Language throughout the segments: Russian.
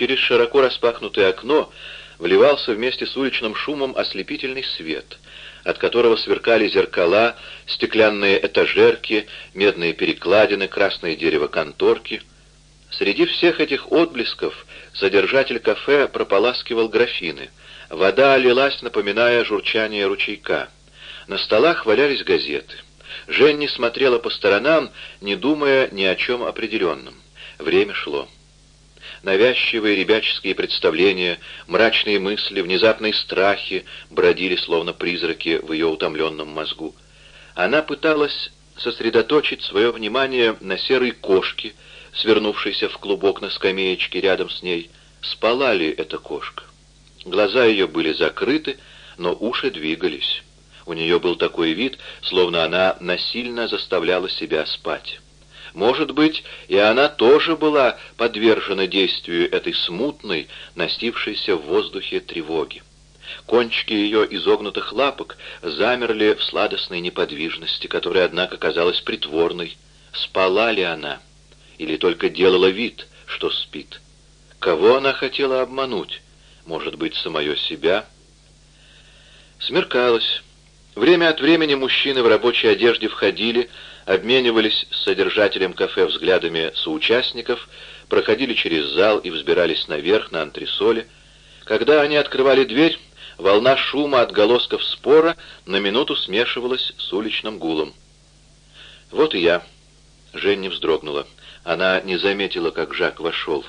Через широко распахнутое окно вливался вместе с уличным шумом ослепительный свет, от которого сверкали зеркала, стеклянные этажерки, медные перекладины, красное дерево конторки. Среди всех этих отблесков содержатель кафе прополаскивал графины. Вода лилась, напоминая журчание ручейка. На столах валялись газеты. Женни смотрела по сторонам, не думая ни о чем определенном. Время шло. Навязчивые ребяческие представления, мрачные мысли, внезапные страхи бродили, словно призраки, в ее утомленном мозгу. Она пыталась сосредоточить свое внимание на серой кошке, свернувшейся в клубок на скамеечке рядом с ней. Спала ли эта кошка? Глаза ее были закрыты, но уши двигались. У нее был такой вид, словно она насильно заставляла себя спать. Может быть, и она тоже была подвержена действию этой смутной, носившейся в воздухе тревоги. Кончики ее изогнутых лапок замерли в сладостной неподвижности, которая, однако, казалась притворной. Спала ли она? Или только делала вид, что спит? Кого она хотела обмануть? Может быть, самое себя? Смеркалось. Время от времени мужчины в рабочей одежде входили, обменивались с содержателем кафе взглядами соучастников, проходили через зал и взбирались наверх на антресоле. Когда они открывали дверь, волна шума отголосков спора на минуту смешивалась с уличным гулом. «Вот и я». Женни вздрогнула. Она не заметила, как Жак вошел.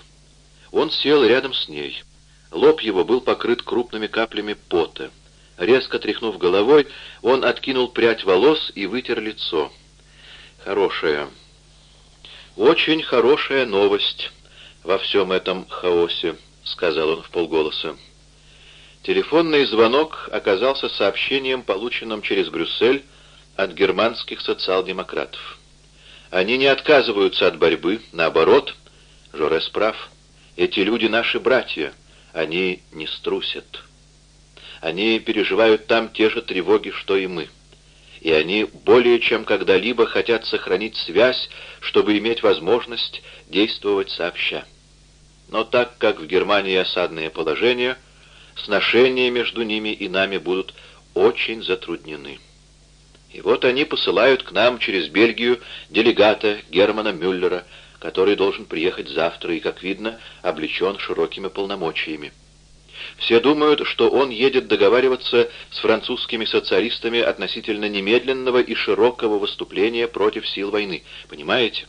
Он сел рядом с ней. Лоб его был покрыт крупными каплями пота. Резко тряхнув головой, он откинул прядь волос и вытер лицо. Хорошая, очень хорошая новость во всем этом хаосе, сказал он в полголоса. Телефонный звонок оказался сообщением, полученным через Брюссель от германских социал-демократов. Они не отказываются от борьбы, наоборот, Жорес прав. Эти люди наши братья, они не струсят. Они переживают там те же тревоги, что и мы и они более чем когда-либо хотят сохранить связь, чтобы иметь возможность действовать сообща. Но так как в Германии осадное положение, сношения между ними и нами будут очень затруднены. И вот они посылают к нам через Бельгию делегата Германа Мюллера, который должен приехать завтра и, как видно, облечен широкими полномочиями. Все думают, что он едет договариваться с французскими социалистами относительно немедленного и широкого выступления против сил войны. Понимаете?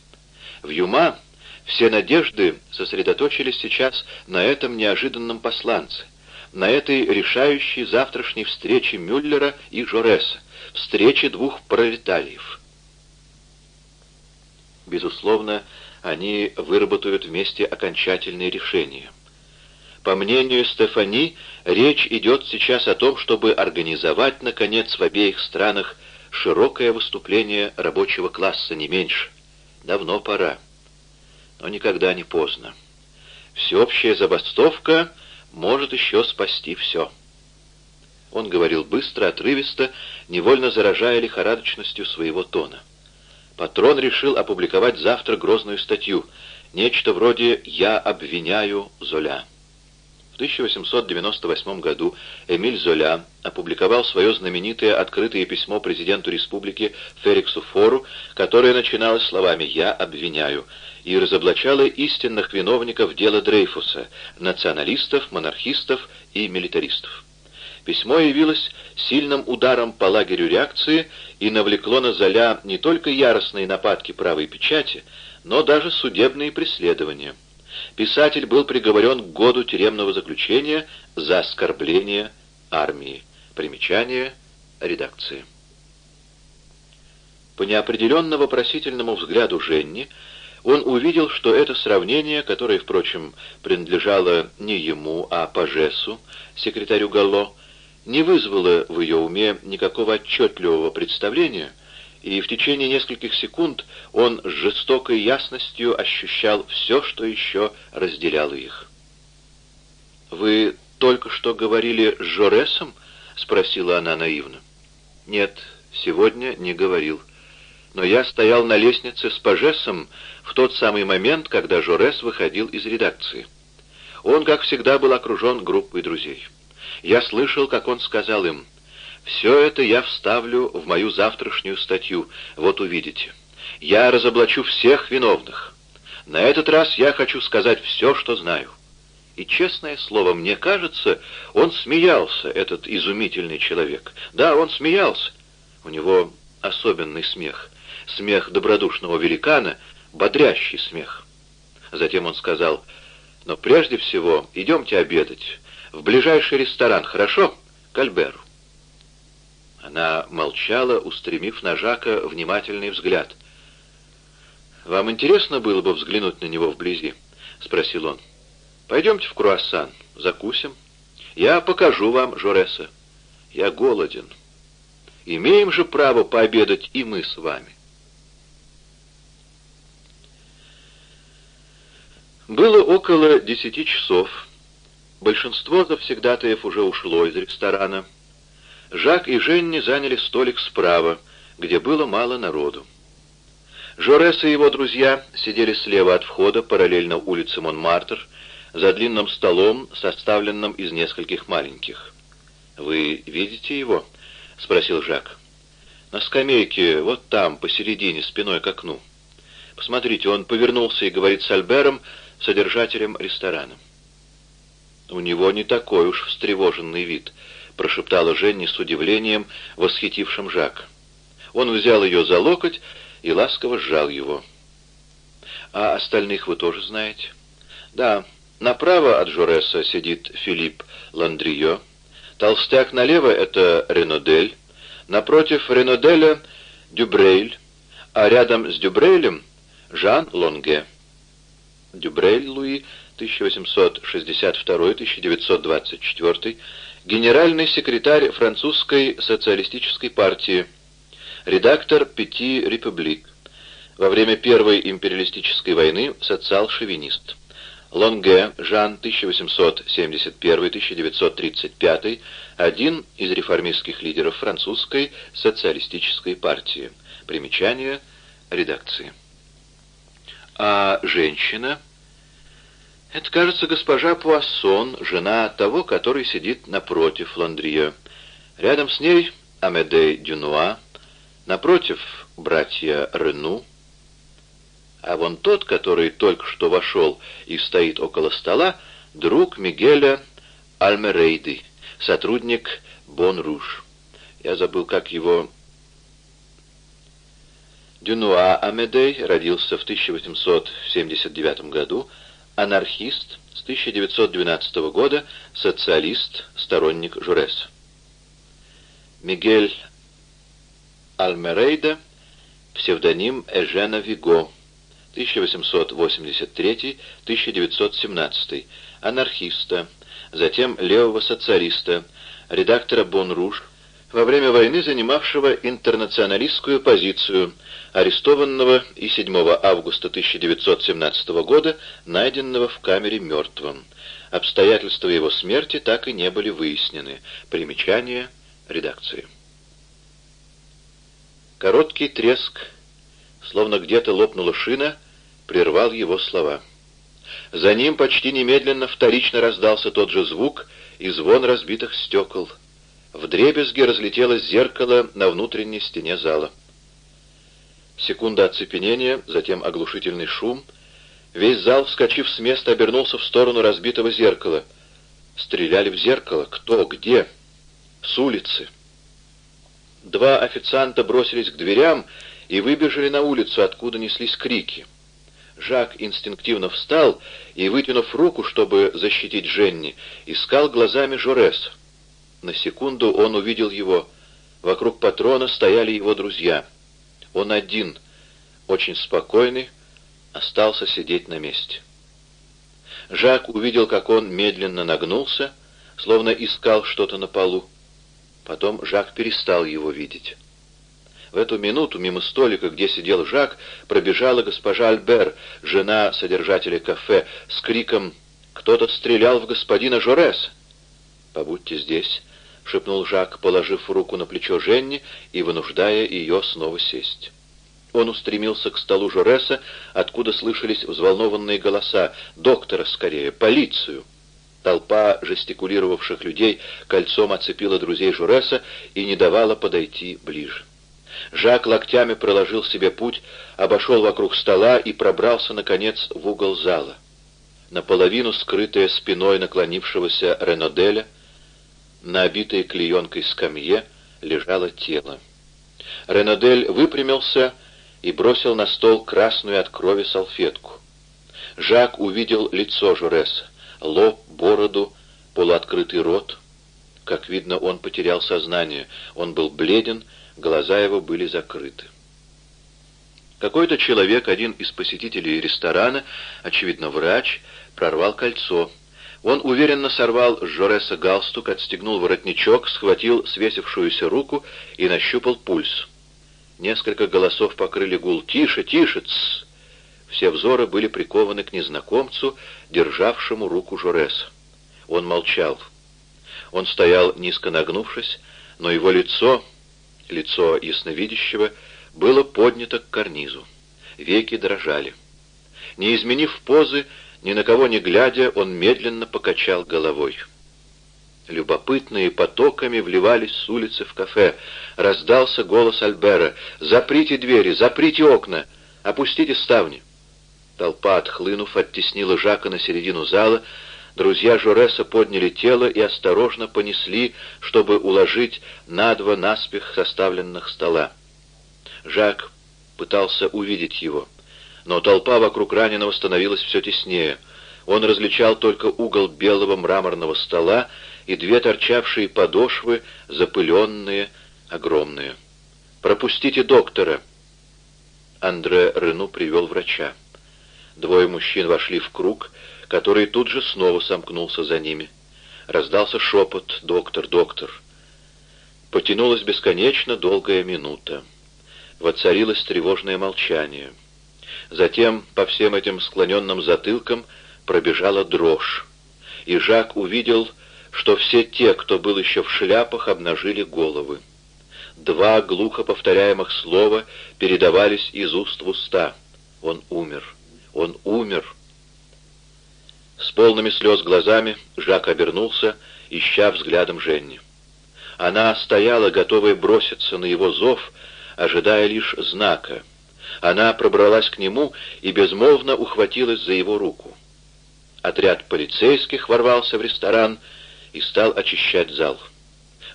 В Юма все надежды сосредоточились сейчас на этом неожиданном посланце, на этой решающей завтрашней встрече Мюллера и Жореса, встрече двух пролетариев. Безусловно, они выработают вместе окончательные решения. По мнению Стефани, речь идет сейчас о том, чтобы организовать, наконец, в обеих странах широкое выступление рабочего класса, не меньше. Давно пора. Но никогда не поздно. Всеобщая забастовка может еще спасти все. Он говорил быстро, отрывисто, невольно заражая лихорадочностью своего тона. Патрон решил опубликовать завтра грозную статью, нечто вроде «Я обвиняю Золя». В 1898 году Эмиль Золя опубликовал свое знаменитое открытое письмо президенту республики Фериксу Фору, которое начиналось словами «Я обвиняю» и разоблачало истинных виновников дела Дрейфуса, националистов, монархистов и милитаристов. Письмо явилось сильным ударом по лагерю реакции и навлекло на Золя не только яростные нападки правой печати, но даже судебные преследования писатель был приговорен к году тюремного заключения за оскорбление армии. Примечание редакции. По неопределенно вопросительному взгляду Женни он увидел, что это сравнение, которое, впрочем, принадлежало не ему, а Пажесу, секретарю Галло, не вызвало в ее уме никакого отчетливого представления — и в течение нескольких секунд он с жестокой ясностью ощущал все, что еще разделяло их. «Вы только что говорили с Жоресом?» — спросила она наивно. «Нет, сегодня не говорил. Но я стоял на лестнице с Пажесом в тот самый момент, когда Жорес выходил из редакции. Он, как всегда, был окружен группой друзей. Я слышал, как он сказал им, «Все это я вставлю в мою завтрашнюю статью, вот увидите. Я разоблачу всех виновных. На этот раз я хочу сказать все, что знаю». И, честное слово, мне кажется, он смеялся, этот изумительный человек. Да, он смеялся. У него особенный смех. Смех добродушного великана, бодрящий смех. Затем он сказал, «Но прежде всего идемте обедать. В ближайший ресторан, хорошо? К Альберу». Она молчала, устремив на Жака внимательный взгляд. «Вам интересно было бы взглянуть на него вблизи?» — спросил он. «Пойдемте в круассан, закусим. Я покажу вам Жореса. Я голоден. Имеем же право пообедать и мы с вами». Было около десяти часов. Большинство завсегдатаев уже ушло из ресторана. Жак и Женни заняли столик справа, где было мало народу. Жорес и его друзья сидели слева от входа, параллельно улице Монмартр, за длинным столом, составленным из нескольких маленьких. «Вы видите его?» — спросил Жак. «На скамейке, вот там, посередине, спиной к окну. Посмотрите, он повернулся и говорит с Альбером, содержателем ресторана. «У него не такой уж встревоженный вид», — прошептала Женни с удивлением, восхитившим Жак. Он взял ее за локоть и ласково сжал его. «А остальных вы тоже знаете?» «Да, направо от Жореса сидит Филипп Ландрио, толстяк налево — это Ренодель, напротив Реноделя — Дюбрейль, а рядом с Дюбрейлем — Жан Лонге». Дюбрель Луи, 1862-1924, генеральный секретарь французской социалистической партии, редактор «Пяти републик», во время Первой империалистической войны социал-шовинист. Лонге Жан, 1871-1935, один из реформистских лидеров французской социалистической партии. Примечание редакции. А женщина? Это, кажется, госпожа Пуассон, жена того, который сидит напротив Ландрия. Рядом с ней Амедей Дюнуа, напротив братья Рену. А вон тот, который только что вошел и стоит около стола, друг Мигеля Альмерейды, сотрудник Бон-Руж. Я забыл, как его Дюнуа Амедей родился в 1879 году, анархист с 1912 года, социалист, сторонник Журес. Мигель Альмерейда, псевдоним Эжена Виго, 1883-1917, анархиста, затем левого социалиста, редактора «Бон-Руж», во время войны занимавшего интернационалистскую позицию, арестованного и 7 августа 1917 года найденного в камере мертвым. Обстоятельства его смерти так и не были выяснены. Примечание редакции. Короткий треск, словно где-то лопнула шина, прервал его слова. За ним почти немедленно вторично раздался тот же звук и звон разбитых стекол — в дребезги разлетелось зеркало на внутренней стене зала. Секунда оцепенения, затем оглушительный шум. Весь зал, вскочив с места, обернулся в сторону разбитого зеркала. Стреляли в зеркало. Кто? Где? С улицы. Два официанта бросились к дверям и выбежали на улицу, откуда неслись крики. Жак инстинктивно встал и, вытянув руку, чтобы защитить Женни, искал глазами Жореса. На секунду он увидел его. Вокруг патрона стояли его друзья. Он один, очень спокойный, остался сидеть на месте. Жак увидел, как он медленно нагнулся, словно искал что-то на полу. Потом Жак перестал его видеть. В эту минуту мимо столика, где сидел Жак, пробежала госпожа Альбер, жена содержателя кафе, с криком «Кто-то стрелял в господина Жорес!» «Побудьте здесь», — шепнул Жак, положив руку на плечо Женни и вынуждая ее снова сесть. Он устремился к столу Жореса, откуда слышались взволнованные голоса. «Доктора скорее! Полицию!» Толпа жестикулировавших людей кольцом оцепила друзей Журеса и не давала подойти ближе. Жак локтями проложил себе путь, обошел вокруг стола и пробрался, наконец, в угол зала. Наполовину скрытая спиной наклонившегося Реноделя, на обитой клеенкой скамье лежало тело. Ренодель выпрямился и бросил на стол красную от крови салфетку. Жак увидел лицо Журеса, лоб, бороду, полуоткрытый рот. Как видно, он потерял сознание. Он был бледен, глаза его были закрыты. Какой-то человек, один из посетителей ресторана, очевидно врач, прорвал кольцо. Он уверенно сорвал с Жореса галстук, отстегнул воротничок, схватил свесившуюся руку и нащупал пульс. Несколько голосов покрыли гул. «Тише, тише, тсс!» Все взоры были прикованы к незнакомцу, державшему руку Жореса. Он молчал. Он стоял низко нагнувшись, но его лицо, лицо ясновидящего, было поднято к карнизу. Веки дрожали. Не изменив позы, ни на кого не глядя, он медленно покачал головой. Любопытные потоками вливались с улицы в кафе. Раздался голос Альбера. «Заприте двери, заприте окна, опустите ставни». Толпа, отхлынув, оттеснила Жака на середину зала. Друзья Жореса подняли тело и осторожно понесли, чтобы уложить на два наспех составленных стола. Жак пытался увидеть его, но толпа вокруг раненого становилась все теснее. Он различал только угол белого мраморного стола и две торчавшие подошвы, запыленные, огромные. «Пропустите доктора!» Андре Рену привел врача. Двое мужчин вошли в круг, который тут же снова сомкнулся за ними. Раздался шепот «Доктор, доктор!». Потянулась бесконечно долгая минута. Воцарилось тревожное молчание. Затем по всем этим склоненным затылкам пробежала дрожь, и Жак увидел, что все те, кто был еще в шляпах, обнажили головы. Два глухо повторяемых слова передавались из уст в уста. Он умер. Он умер. С полными слез глазами Жак обернулся, ища взглядом Женни. Она стояла, готовая броситься на его зов, ожидая лишь знака. Она пробралась к нему и безмолвно ухватилась за его руку. Отряд полицейских ворвался в ресторан и стал очищать зал.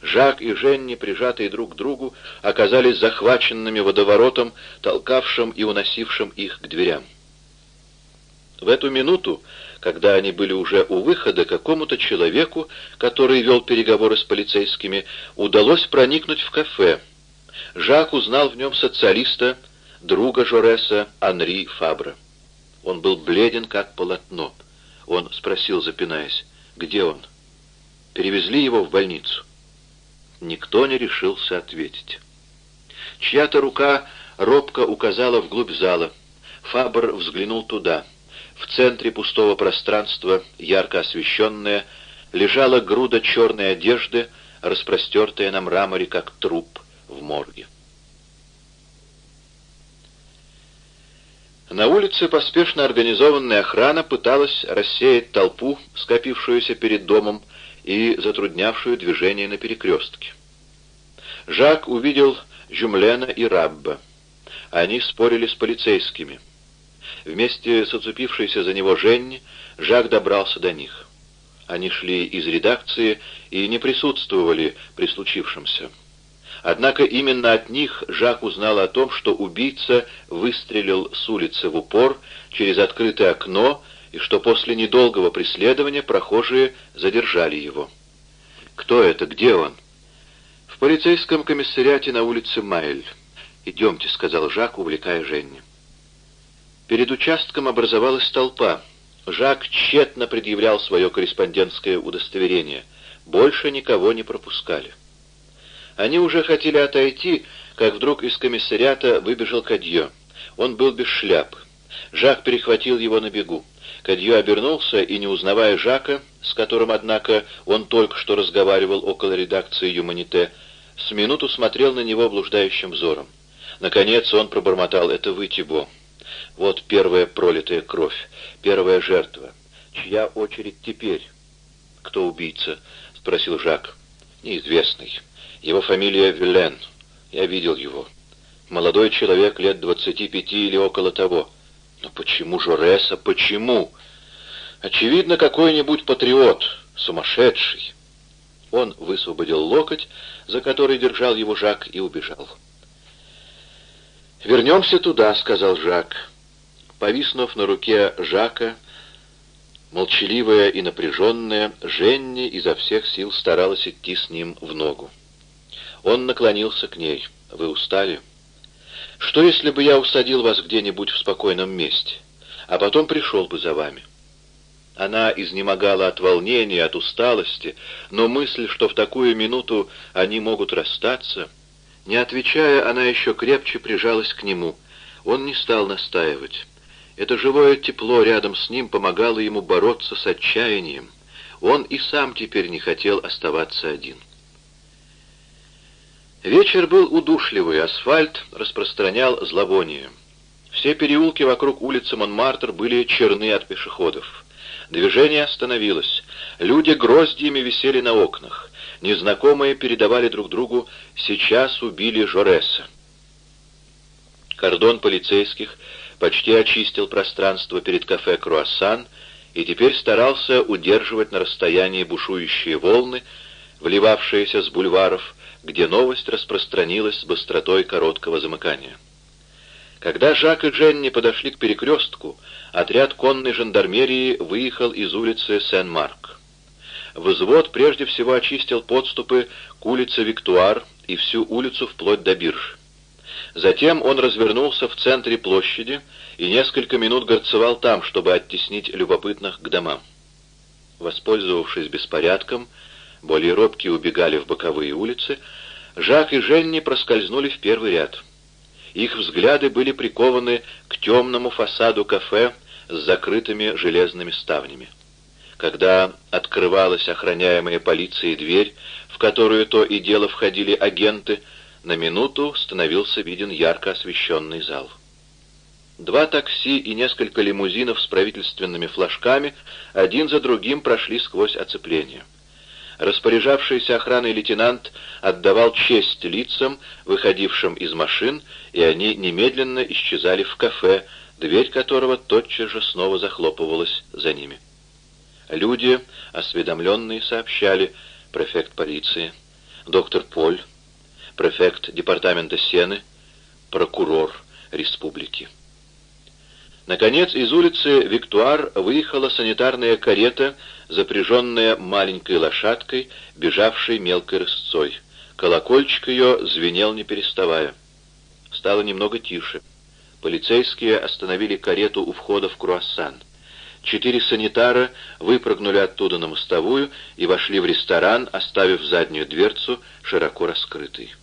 Жак и Женни, прижатые друг к другу, оказались захваченными водоворотом, толкавшим и уносившим их к дверям. В эту минуту, когда они были уже у выхода, какому-то человеку, который вел переговоры с полицейскими, удалось проникнуть в кафе. Жак узнал в нем социалиста, друга Жореса Анри Фабра. Он был бледен, как полотно. Он спросил, запинаясь, где он? Перевезли его в больницу. Никто не решился ответить. Чья-то рука робко указала вглубь зала. Фабр взглянул туда — в центре пустого пространства, ярко освещенное, лежала груда черной одежды, распростертая на мраморе, как труп в морге. На улице поспешно организованная охрана пыталась рассеять толпу, скопившуюся перед домом и затруднявшую движение на перекрестке. Жак увидел Жюмлена и Рабба. Они спорили с полицейскими. Вместе с оцепившейся за него Женни, Жак добрался до них. Они шли из редакции и не присутствовали при случившемся. Однако именно от них Жак узнал о том, что убийца выстрелил с улицы в упор через открытое окно и что после недолгого преследования прохожие задержали его. «Кто это? Где он?» «В полицейском комиссариате на улице Майль. Идемте», — сказал Жак, увлекая Женни. Перед участком образовалась толпа. Жак тщетно предъявлял свое корреспондентское удостоверение. Больше никого не пропускали. Они уже хотели отойти, как вдруг из комиссариата выбежал Кадье. Он был без шляпы. Жак перехватил его на бегу. Кадье обернулся и, не узнавая Жака, с которым, однако, он только что разговаривал около редакции «Юманите», с минуту смотрел на него блуждающим взором. Наконец он пробормотал «Это вы, Тибо». Вот первая пролитая кровь, первая жертва. Чья очередь теперь? «Кто убийца?» — спросил Жак. «Неизвестный. Его фамилия Виллен. Я видел его. Молодой человек лет двадцати пяти или около того. Но почему Жореса? Почему? Очевидно, какой-нибудь патриот, сумасшедший». Он высвободил локоть, за который держал его Жак, и убежал. «Вернемся туда», — сказал Жак. Повиснув на руке Жака, молчаливая и напряженная, Женни изо всех сил старалась идти с ним в ногу. Он наклонился к ней. «Вы устали? Что, если бы я усадил вас где-нибудь в спокойном месте, а потом пришел бы за вами?» Она изнемогала от волнения, от усталости, но мысль, что в такую минуту они могут расстаться, не отвечая, она еще крепче прижалась к нему. Он не стал настаивать. Это живое тепло рядом с ним помогало ему бороться с отчаянием. Он и сам теперь не хотел оставаться один. Вечер был удушливый, асфальт распространял зловоние. Все переулки вокруг улицы Монмартр были черны от пешеходов. Движение остановилось. Люди гроздьями висели на окнах. Незнакомые передавали друг другу «сейчас убили Жореса». Кордон полицейских почти очистил пространство перед кафе «Круассан» и теперь старался удерживать на расстоянии бушующие волны, вливавшиеся с бульваров, где новость распространилась с быстротой короткого замыкания. Когда Жак и Дженни подошли к перекрестку, отряд конной жандармерии выехал из улицы Сен-Марк. Взвод прежде всего очистил подступы к улице Виктуар и всю улицу вплоть до биржи. Затем он развернулся в центре площади и несколько минут горцевал там, чтобы оттеснить любопытных к домам. Воспользовавшись беспорядком, более робкие убегали в боковые улицы, Жак и Женни проскользнули в первый ряд. Их взгляды были прикованы к темному фасаду кафе с закрытыми железными ставнями. Когда открывалась охраняемая полицией дверь, в которую то и дело входили агенты, на минуту становился виден ярко освещенный зал. Два такси и несколько лимузинов с правительственными флажками один за другим прошли сквозь оцепление. Распоряжавшийся охраной лейтенант отдавал честь лицам, выходившим из машин, и они немедленно исчезали в кафе, дверь которого тотчас же снова захлопывалась за ними. Люди, осведомленные, сообщали префект полиции, доктор Поль, префект департамента Сены, прокурор республики. Наконец, из улицы Виктуар выехала санитарная карета, запряженная маленькой лошадкой, бежавшей мелкой рысцой. Колокольчик ее звенел не переставая. Стало немного тише. Полицейские остановили карету у входа в круассан. Четыре санитара выпрыгнули оттуда на мостовую и вошли в ресторан, оставив заднюю дверцу широко раскрытой.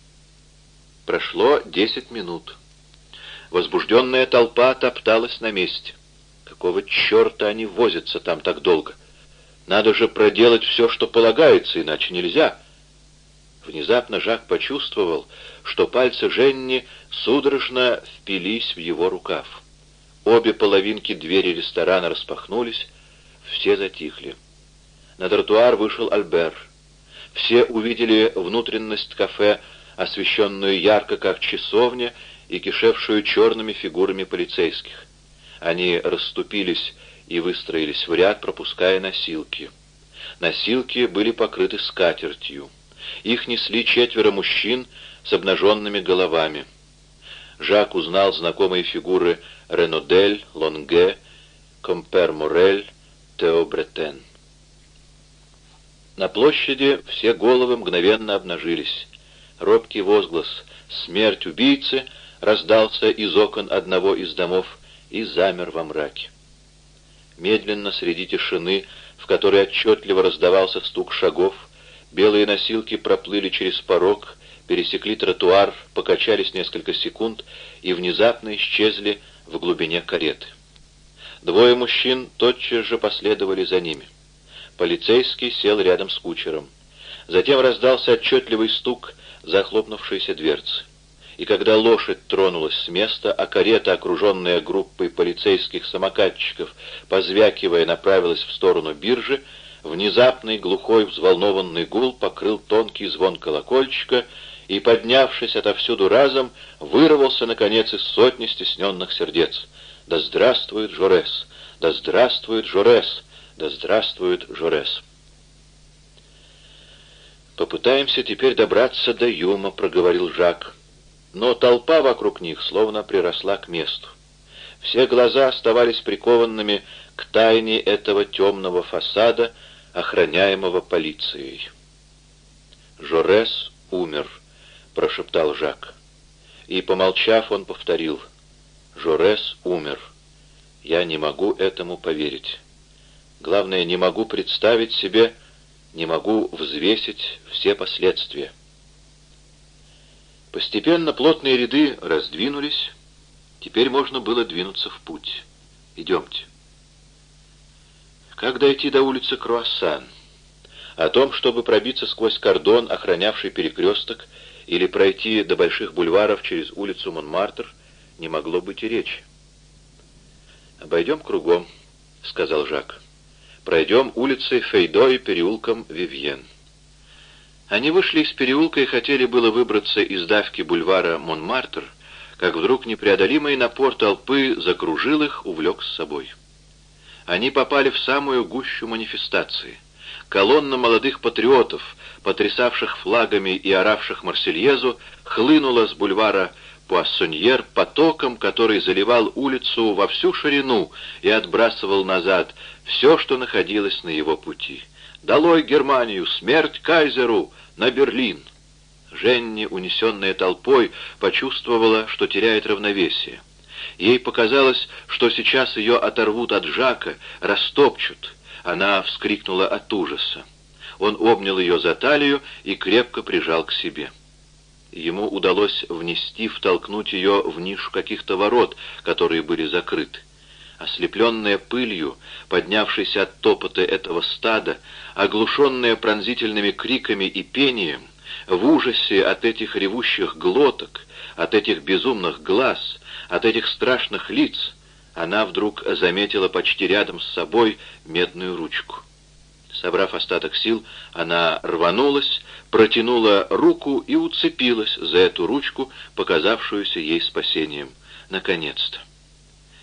Прошло десять минут. Возбужденная толпа топталась на месте. Какого черта они возятся там так долго? Надо же проделать все, что полагается, иначе нельзя. Внезапно Жак почувствовал, что пальцы Женни судорожно впились в его рукав. Обе половинки двери ресторана распахнулись, все затихли. На тротуар вышел Альбер. Все увидели внутренность кафе освещенную ярко, как часовня, и кишевшую черными фигурами полицейских. Они расступились и выстроились в ряд, пропуская носилки. Носилки были покрыты скатертью. Их несли четверо мужчин с обнаженными головами. Жак узнал знакомые фигуры Ренодель, Лонге, Компер Морель, Тео Бретен. На площади все головы мгновенно обнажились. Робкий возглас «Смерть убийцы!» Раздался из окон одного из домов и замер во мраке. Медленно среди тишины, в которой отчетливо раздавался стук шагов, белые носилки проплыли через порог, пересекли тротуар, покачались несколько секунд и внезапно исчезли в глубине кареты. Двое мужчин тотчас же последовали за ними. Полицейский сел рядом с кучером. Затем раздался отчетливый стук захлопнувшейся дверцы. И когда лошадь тронулась с места, а карета, окруженная группой полицейских самокатчиков, позвякивая, направилась в сторону биржи, Внезапный глухой взволнованный гул покрыл тонкий звон колокольчика и, поднявшись отовсюду разом, вырвался, наконец, из сотни стесненных сердец. «Да здравствует Жорес! Да здравствует Жорес! Да здравствует Жорес!» «Попытаемся теперь добраться до Юма», — проговорил Жак. Но толпа вокруг них словно приросла к месту. Все глаза оставались прикованными к тайне этого темного фасада, охраняемого полицией. «Жорес умер», — прошептал Жак. И, помолчав, он повторил. «Жорес умер. Я не могу этому поверить. Главное, не могу представить себе, не могу взвесить все последствия». Постепенно плотные ряды раздвинулись. Теперь можно было двинуться в путь. Идемте. Как дойти до улицы Круассан? О том, чтобы пробиться сквозь кордон, охранявший перекресток, или пройти до больших бульваров через улицу Монмартр, не могло быть и речи. «Обойдем кругом», — сказал Жак. «Пройдем улицей Фейдо и переулком Вивьен». Они вышли из переулка и хотели было выбраться из давки бульвара Монмартр, как вдруг непреодолимый напор толпы закружил их, увлек с собой. Они попали в самую гущу манифестации. Колонна молодых патриотов, потрясавших флагами и оравших Марсельезу, хлынула с бульвара Пуассоньер потоком, который заливал улицу во всю ширину и отбрасывал назад все, что находилось на его пути. «Долой Германию! Смерть кайзеру! На Берлин!» Женни, унесенная толпой, почувствовала, что теряет равновесие. Ей показалось, что сейчас ее оторвут от Жака, растопчут. Она вскрикнула от ужаса. Он обнял ее за талию и крепко прижал к себе. Ему удалось внести, втолкнуть ее в нишу каких-то ворот, которые были закрыты. Ослепленная пылью, поднявшейся от топота этого стада, оглушенная пронзительными криками и пением, в ужасе от этих ревущих глоток, от этих безумных глаз, от этих страшных лиц, она вдруг заметила почти рядом с собой медную ручку. Собрав остаток сил, она рванулась, протянула руку и уцепилась за эту ручку, показавшуюся ей спасением. Наконец-то!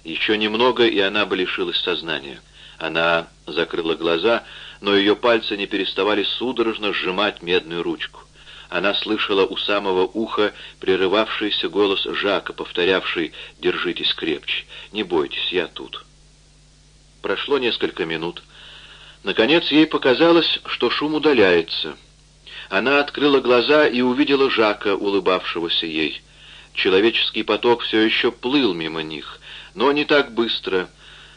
Еще немного, и она бы лишилась сознания. Она закрыла глаза, но ее пальцы не переставали судорожно сжимать медную ручку. Она слышала у самого уха прерывавшийся голос Жака, повторявший «Держитесь крепче, не бойтесь, я тут». Прошло несколько минут. Наконец ей показалось, что шум удаляется. Она открыла глаза и увидела Жака, улыбавшегося ей. Человеческий поток все еще плыл мимо них, но не так быстро,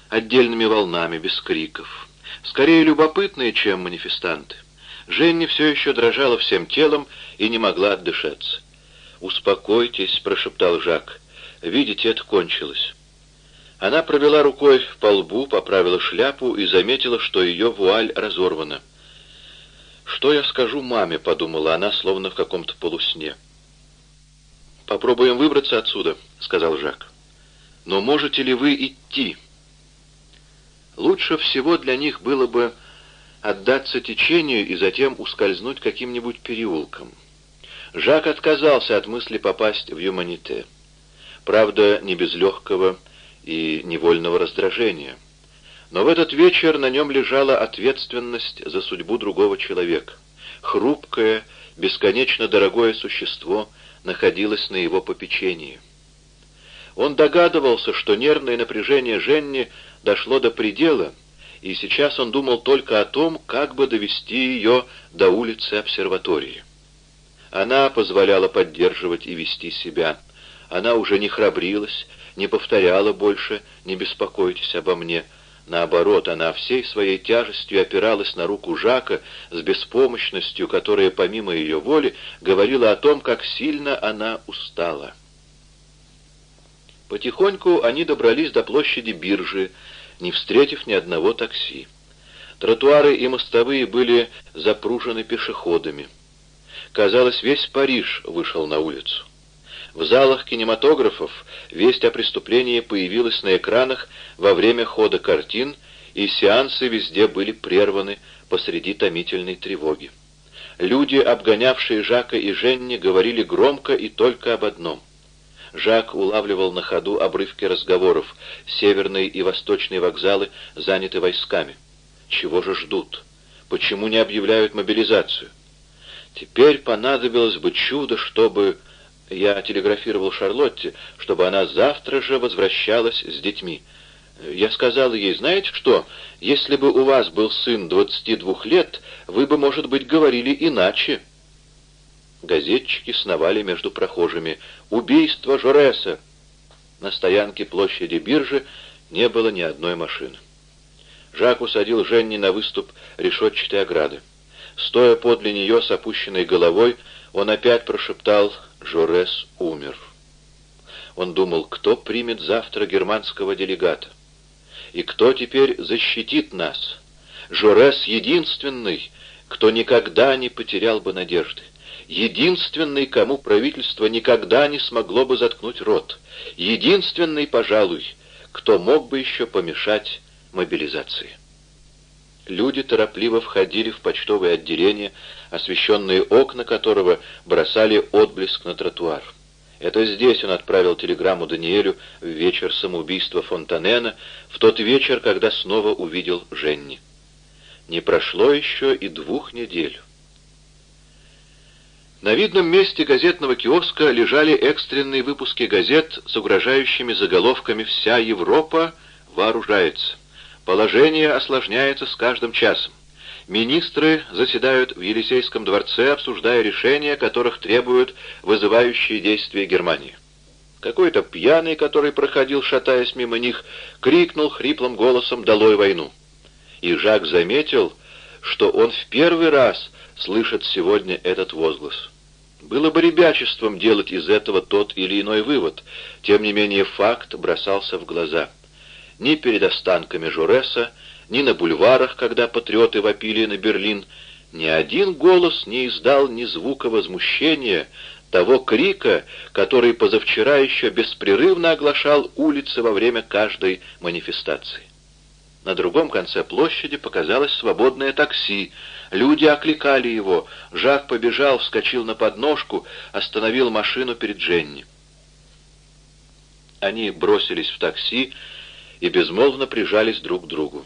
отдельными волнами, без криков. Скорее любопытные, чем манифестанты. Женни все еще дрожала всем телом и не могла отдышаться. «Успокойтесь», — прошептал Жак. «Видите, это кончилось». Она провела рукой по лбу, поправила шляпу и заметила, что ее вуаль разорвана. «Что я скажу маме?» — подумала она, словно в каком-то полусне. «Попробуем выбраться отсюда», — сказал Жак. «Но можете ли вы идти?» Лучше всего для них было бы отдаться течению и затем ускользнуть каким-нибудь переулком. Жак отказался от мысли попасть в Юманите. Правда, не без легкого и невольного раздражения. Но в этот вечер на нем лежала ответственность за судьбу другого человека. Хрупкое, бесконечно дорогое существо находилось на его попечении. Он догадывался, что нервное напряжение Женни дошло до предела, и сейчас он думал только о том, как бы довести ее до улицы обсерватории. Она позволяла поддерживать и вести себя. Она уже не храбрилась, не повторяла больше «не беспокойтесь обо мне». Наоборот, она всей своей тяжестью опиралась на руку Жака с беспомощностью, которая, помимо ее воли, говорила о том, как сильно она устала. Потихоньку они добрались до площади биржи, не встретив ни одного такси. Тротуары и мостовые были запружены пешеходами. Казалось, весь Париж вышел на улицу. В залах кинематографов весть о преступлении появилась на экранах во время хода картин и сеансы везде были прерваны посреди томительной тревоги. Люди, обгонявшие Жака и Женни, говорили громко и только об одном. Жак улавливал на ходу обрывки разговоров. Северные и восточные вокзалы заняты войсками. Чего же ждут? Почему не объявляют мобилизацию? Теперь понадобилось бы чудо, чтобы... Я телеграфировал Шарлотте, чтобы она завтра же возвращалась с детьми. Я сказал ей, знаете что, если бы у вас был сын 22 лет, вы бы, может быть, говорили иначе. Газетчики сновали между прохожими. «Убийство Жореса!» На стоянке площади биржи не было ни одной машины. Жак усадил Женни на выступ решетчатой ограды. Стоя подле нее с опущенной головой, он опять прошептал «Жорес умер». Он думал, кто примет завтра германского делегата? И кто теперь защитит нас? Жорес единственный, кто никогда не потерял бы надежды. Единственный, кому правительство никогда не смогло бы заткнуть рот. Единственный, пожалуй, кто мог бы еще помешать мобилизации. Люди торопливо входили в почтовое отделение, освещенные окна которого бросали отблеск на тротуар. Это здесь он отправил телеграмму Даниэлю в вечер самоубийства Фонтанена, в тот вечер, когда снова увидел Женни. Не прошло еще и двух недель. На видном месте газетного киоска лежали экстренные выпуски газет с угрожающими заголовками «Вся Европа вооружается». Положение осложняется с каждым часом. Министры заседают в Елисейском дворце, обсуждая решения, которых требуют вызывающие действия Германии. Какой-то пьяный, который проходил, шатаясь мимо них, крикнул хриплым голосом «Долой войну!». И Жак заметил, что он в первый раз слышит сегодня этот возглас. Было бы ребячеством делать из этого тот или иной вывод, тем не менее факт бросался в глаза. Ни перед останками Журеса, ни на бульварах, когда патриоты вопили на Берлин, ни один голос не издал ни звука возмущения, того крика, который позавчера еще беспрерывно оглашал улицы во время каждой манифестации. На другом конце площади показалось свободное такси. Люди окликали его. Жак побежал, вскочил на подножку, остановил машину перед Дженни. Они бросились в такси и безмолвно прижались друг к другу.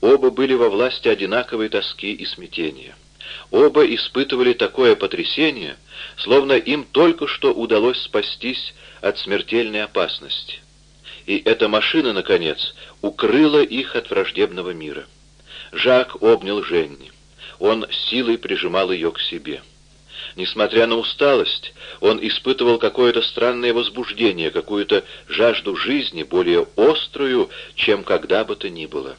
Оба были во власти одинаковой тоски и смятения. Оба испытывали такое потрясение, словно им только что удалось спастись от смертельной опасности и эта машина, наконец, укрыла их от враждебного мира. Жак обнял Женни. Он силой прижимал ее к себе. Несмотря на усталость, он испытывал какое-то странное возбуждение, какую-то жажду жизни, более острую, чем когда бы то ни было.